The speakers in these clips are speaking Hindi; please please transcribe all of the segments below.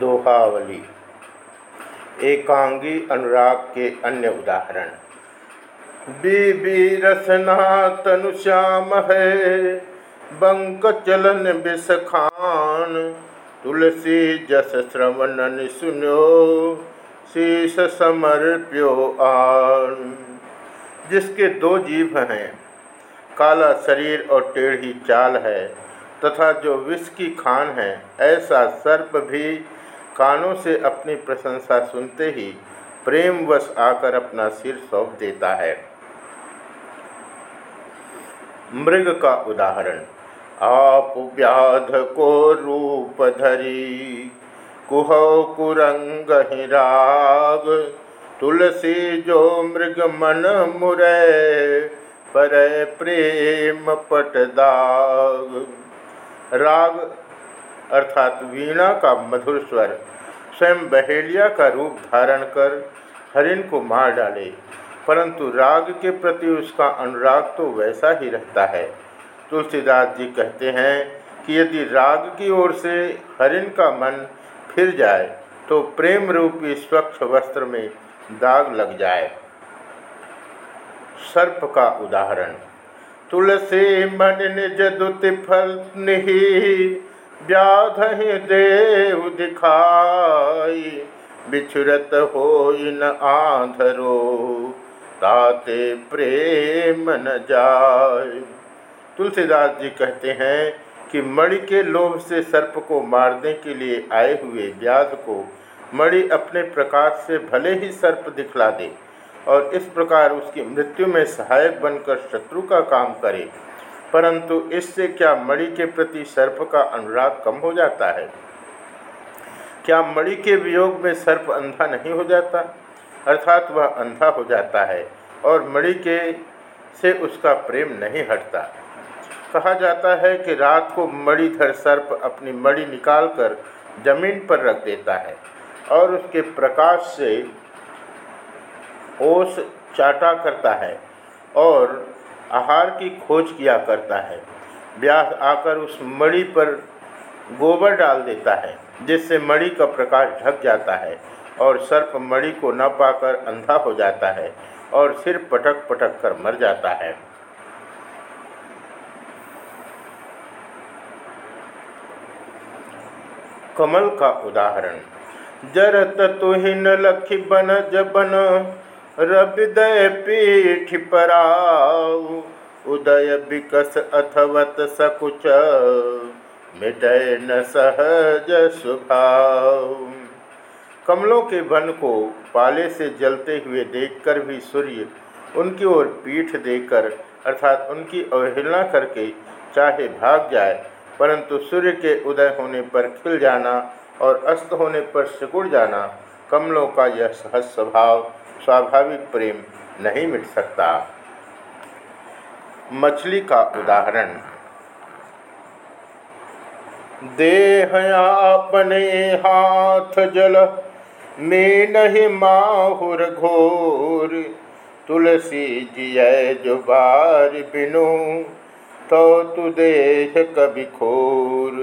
दोहावली। एकांगी अनुराग के अन्य उदाहरण। बीबी रसना तनु श्याम है बंक चलन बिस खान तुलसी जस श्रवणन सुनो शीश समर्प्यो आन जिसके दो जीव हैं, काला शरीर और टेढ़ी चाल है, तथा जो विष की खान है, ऐसा सर्प भी कानों से अपनी प्रशंसा सुनते ही प्रेमवश आकर अपना सिर सौंप देता है। मृग का उदाहरण, आप व्याध को रूप धरी, कुह कुरंग राग, तुलसी जो मृग मन मुरे, पर प्रेम पटदाग राग अर्थात वीणा का मधुर स्वर स्वयं बहेलिया का रूप धारण कर हरिण को मार डाले, परंतु राग के प्रति उसका अनुराग तो वैसा ही रहता है। तुलसीदास जी कहते हैं कि यदि राग की ओर से हरिण का मन फिर जाए तो प्रेम रूपी स्वच्छ वस्त्र में दाग लग जाए। सर्प का उदाहरण, तुलसी मन निज दुति फल निही व्याध देव दिखाई, बिछुरत हो न आंधरो, ताते प्रेम न जाय तुलसीदास जी कहते हैं कि मणि के लोभ से सर्प को मारने के लिए आए हुए व्याध को मणि अपने प्रकाश से भले ही सर्प दिखला दे और इस प्रकार उसकी मृत्यु में सहायक बनकर शत्रु का काम करे। परंतु इससे क्या मणि के प्रति सर्प का अनुराग कम हो जाता है? क्या मणि के वियोग में सर्प अंधा नहीं हो जाता? अर्थात वह अंधा हो जाता है और मणि के से उसका प्रेम नहीं हटता। कहा जाता है कि रात को मणिधर सर्प अपनी मणि निकालकर ज़मीन पर रख देता है और उसके प्रकाश से ओस चाटा करता है और आहार की खोज किया करता है। व्यास आकर उस मणि पर गोबर डाल देता है, जिससे मणि का प्रकाश ढक जाता है और सर्प मणि को न पाकर अंधा हो जाता है और सिर पटक पटक कर मर जाता है। कमल का उदाहरण, जरत तुहिन लखी बन जबन रविदय पीठ पराऊ, उदय विकस अथवत सकुच मिटय न सहज स्वभाव कमलों के वन को पाले से जलते हुए देखकर भी सूर्य उनकी ओर पीठ देकर, अर्थात उनकी अवहेलना करके चाहे भाग जाए, परंतु सूर्य के उदय होने पर खिल जाना और अस्त होने पर सिकुड़ जाना, कमलों का यह सहज स्वभाव स्वाभाविक प्रेम नहीं मिट सकता। मछली का उदाहरण। देह अपने हाथ जल में नहीं माहुर घोर। तुलसी जिय जो बार बिनु तो तु देह कभी खोर।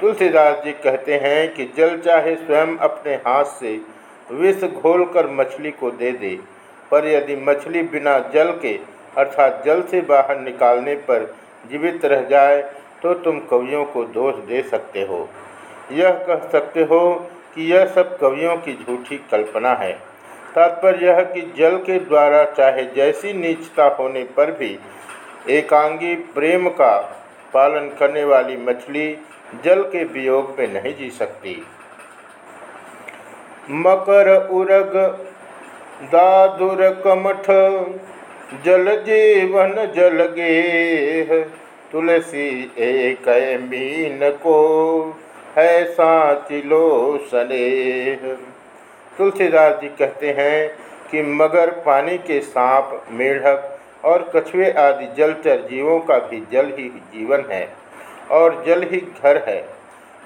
तुलसीदास जी कहते हैं कि जल चाहे स्वयं अपने हाथ से विष घोलकर मछली को दे दे। पर यदि मछली बिना जल के, अर्थात जल से बाहर निकालने पर जीवित रह जाए तो तुम कवियों को दोष दे सकते हो। यह कह सकते हो कि यह सब कवियों की झूठी कल्पना है। तात्पर्य यह कि जल के द्वारा चाहे जैसी नीचता होने पर भी, एकांगी प्रेम का पालन करने वाली मछली जल के वियोग में नहीं जी सकती। मकर उरग, दादुर कमठ, जल जीवन जल गेह, तुलसी एक मीन को है साचिलो सनेह। तुलसीदास जी कहते हैं कि मगर पानी के सांप, मेढक और कछुए आदि जलचर जीवों का भी जल ही जीवन है और जल ही घर है।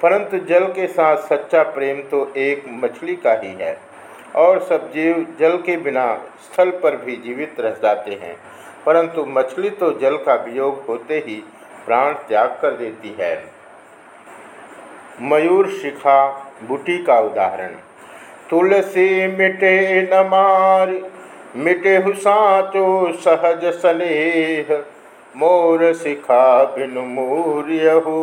परंतु जल के साथ सच्चा प्रेम तो एक मछली का ही है, और सब जीव जल के बिना स्थल पर भी जीवित रह जाते हैं। परंतु मछली तो जल का वियोग होते ही प्राण त्याग कर देती है। मयूर शिखा, बुटी का उदाहरण। तुलसी मिटे न मार, मिटे हुसाचो सहज स्नेह। मोर शिखा बिन मूर्यहु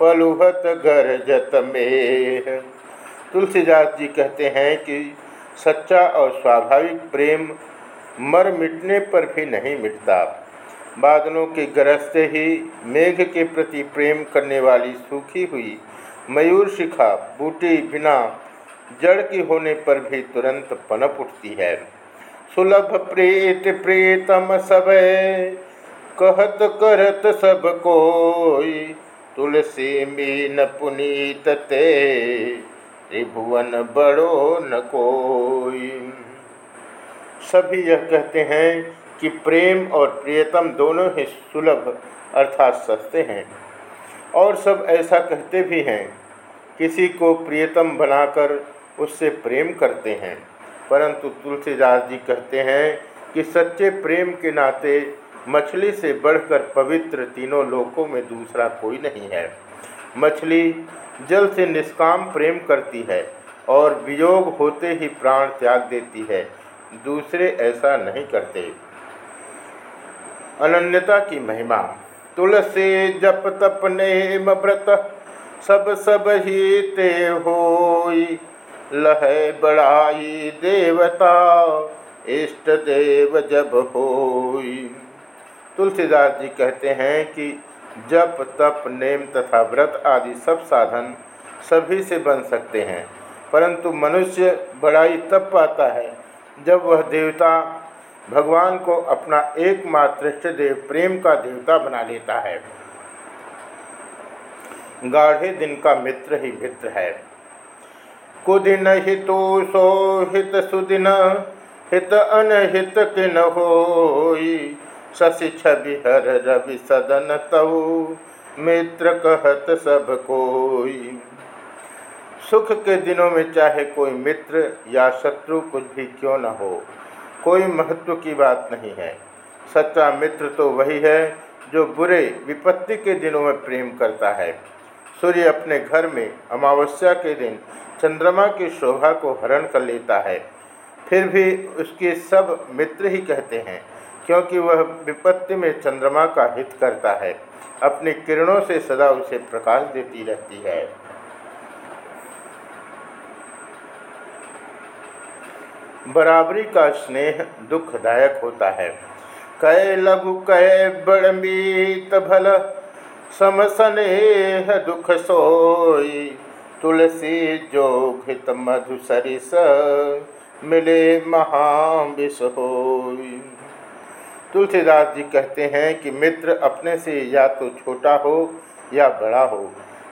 पलुहत गरजत मेह। तुलसीदास जी कहते हैं कि सच्चा और स्वाभाविक प्रेम मर मिटने पर भी नहीं मिटता। बादलों के गरज से ही मेघ के प्रति प्रेम करने वाली सूखी हुई मयूर शिखा बूटी बिना जड़ की होने पर भी तुरंत पनप उठती है। सुलभ प्रेत प्रेतम सब, कहत करत सब कोई तुलसी मीन पुनीत ते, त्रिभुवन बड़ो न कोई। सभी यह कहते हैं कि प्रेम और प्रियतम दोनों ही सुलभ अर्थात सस्ते हैं। और सब ऐसा कहते भी हैं, किसी को प्रियतम बनाकर उससे प्रेम करते हैं। परंतु तुलसीदास जी कहते हैं कि सच्चे प्रेम के नाते मछली से बढ़कर पवित्र तीनों लोकों में दूसरा कोई नहीं है। मछली जल से निष्काम प्रेम करती है और वियोग होते ही प्राण त्याग देती है, दूसरे ऐसा नहीं करते। अनन्यता की महिमा, तुलसी जप तप नेम व्रत, सब सब ही ते होई, लह बड़ाई देवता, इष्ट देव जब होई। तुलसीदास जी कहते हैं कि जप, तप, नेम तथा व्रत आदि सब साधन सभी से बन सकते हैं। परंतु मनुष्य बड़ाई तब पाता है। जब वह देवता भगवान को अपना एकमात्र देव प्रेम का देवता बना लेता है, गाढ़े दिन का मित्र ही मित्र है। कुदिन हितो सो हित सुदिन, हित अनहित किन हो शशि छवि हर रवि सदन तऊ। मित्र कहत सब कोई। सुख के दिनों में चाहे कोई मित्र या शत्रु कुछ भी क्यों न हो, कोई महत्व की बात नहीं है। सच्चा मित्र तो वही है जो बुरे विपत्ति के दिनों में प्रेम करता है। सूर्य अपने घर में अमावस्या के दिन चंद्रमा की शोभा को हरण कर लेता है। फिर भी उसके सब मित्र ही कहते हैं क्योंकि वह विपत्ति में चंद्रमा का हित करता है, अपनी किरणों से सदा उसे प्रकाश देती रहती है। बराबरी का स्नेह दुखदायक होता है। कै लघु कै बड़मीत भल समसनेह दुख सोई, तुलसी जो मधु सरिस मिले महाविष होई। तुलसीदास जी कहते हैं कि मित्र अपने से या तो छोटा हो या बड़ा हो,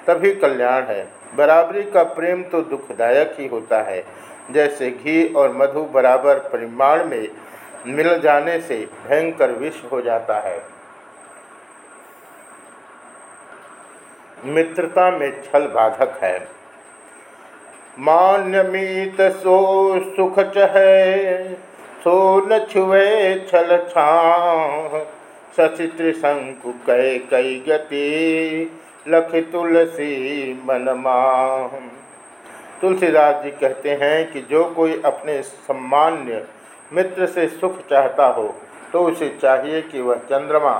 तभी कल्याण है। बराबरी का प्रेम तो दुखदायक ही होता है। जैसे घी और मधु बराबर परिमाण में मिल जाने से भयंकर विष हो जाता है। मित्रता में छल बाधक है। मान्यमीत सो सुख चहे न छुए छल छाह शंकु कई कई गति, लख तुलसी मन माह तुलसीदास जी कहते हैं कि जो कोई अपने सम्मान्य मित्र से सुख चाहता हो तो उसे चाहिए कि वह चंद्रमा,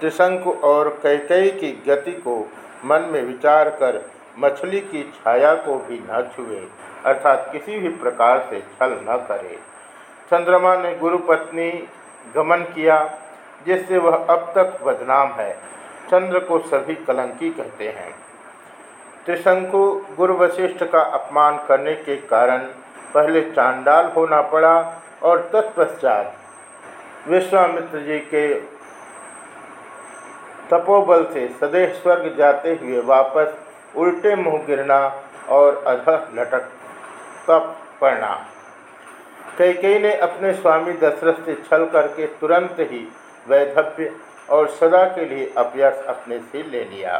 त्रिशंकु और कैकई की गति को मन में विचार कर मछली की छाया को भी न छुए, अर्थात किसी भी प्रकार से छल न करे। चंद्रमा ने गुरु पत्नी गमन किया, जिससे वह अब तक बदनाम है। चंद्र को सभी कलंकी कहते हैं। त्रिशंकु गुरु वशिष्ठ का अपमान करने के कारण पहले चांडाल होना पड़ा और तत्पश्चात विश्वामित्र जी के तपोबल से सदैव स्वर्ग जाते हुए वापस उल्टे मुँह गिरना और अधः लटक तप पड़ना। कई कई ने अपने स्वामी दशरथ से छल करके तुरंत ही वैधव्य और सदा के लिए अभ्यास अपने से ले लिया।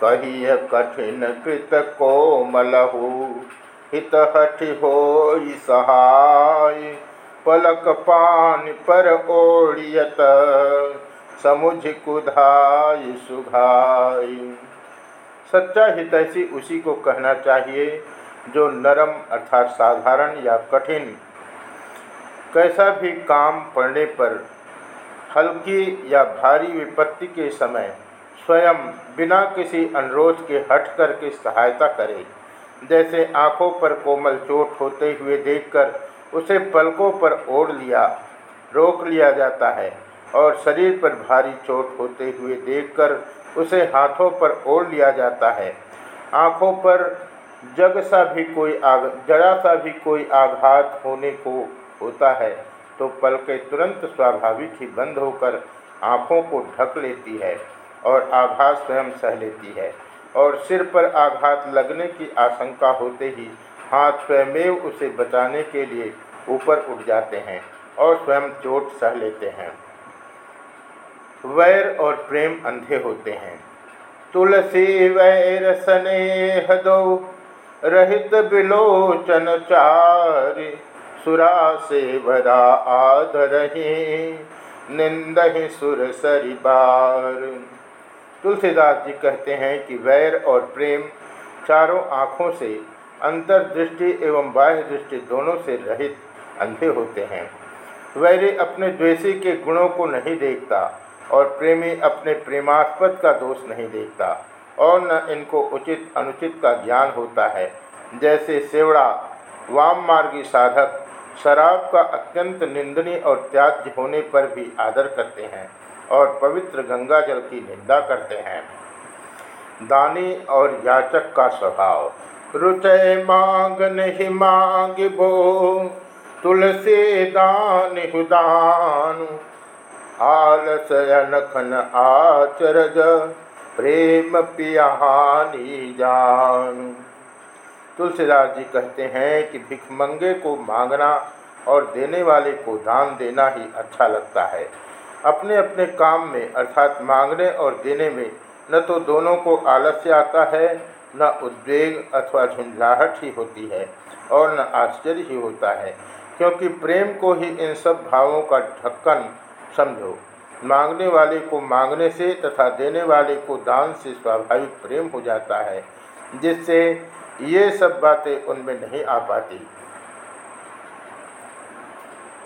कहिय कठिन कृत कोमलहु हित हठि हो सहाय, पलक पान पर ओढ़ियत समुझ कुधाय सुघाय। सच्चा हितैषी उसी को कहना चाहिए जो नरम अर्थात साधारण या कठिन कैसा भी काम पड़ने पर हल्की या भारी विपत्ति के समय स्वयं बिना किसी अनुरोध के हट करके सहायता करे। जैसे आँखों पर कोमल चोट होते हुए देखकर उसे पलकों पर ओढ़ लिया, रोक लिया जाता है और शरीर पर भारी चोट होते हुए देखकर उसे हाथों पर ओढ़ लिया जाता है। आँखों पर जग सा भी कोई आग, जरा सा भी कोई आघात होने को होता है तो पलकें तुरंत स्वाभाविक ही बंद होकर आँखों को ढक लेती है और आघात स्वयं सह लेती है। और सिर पर आघात लगने की आशंका होते ही हाथ स्वयमेव उसे बचाने के लिए ऊपर उठ जाते हैं और स्वयं चोट सह लेते हैं। वैर और प्रेम अंधे होते हैं। तुलसी वैर स्नेह दो, रहित बिलोचन चार। सुरा से भरा आदरही निंद सुर सरिबार। तुलसीदास जी कहते हैं कि वैर और प्रेम चारों आँखों से, अंतर्दृष्टि एवं बाह्य दृष्टि दोनों से रहित अंधे होते हैं। वैरी अपने द्वेषी के गुणों को नहीं देखता और प्रेमी अपने प्रेमास्पद का दोष नहीं देखता और न इनको उचित अनुचित का ज्ञान होता है। जैसे सेवड़ा वाम मार्गी साधक शराब का अत्यंत निंदनीय और त्याज्य होने पर भी आदर करते हैं और पवित्र गंगा जल की निंदा करते हैं। दानी और याचक का स्वभाव, रुचय मांग नहीं मांग भो तुलसी दान हुदान आलस अनखन आचरज, प्रेम पियाहानी जान। तुलसीदास जी कहते हैं कि भिखमंगे को मांगना और देने वाले को दान देना ही अच्छा लगता है। अपने अपने काम में, अर्थात मांगने और देने में, न तो दोनों को आलस्य आता है, न उद्वेग अथवा झुंझलाहट ही होती है और न आश्चर्य ही होता है, क्योंकि प्रेम को ही इन सब भावों का ढक्कन समझो। मांगने वाले को मांगने से तथा देने वाले को दान से स्वाभाविक प्रेम हो जाता है, जिससे ये सब बातें उनमें नहीं आ पाती।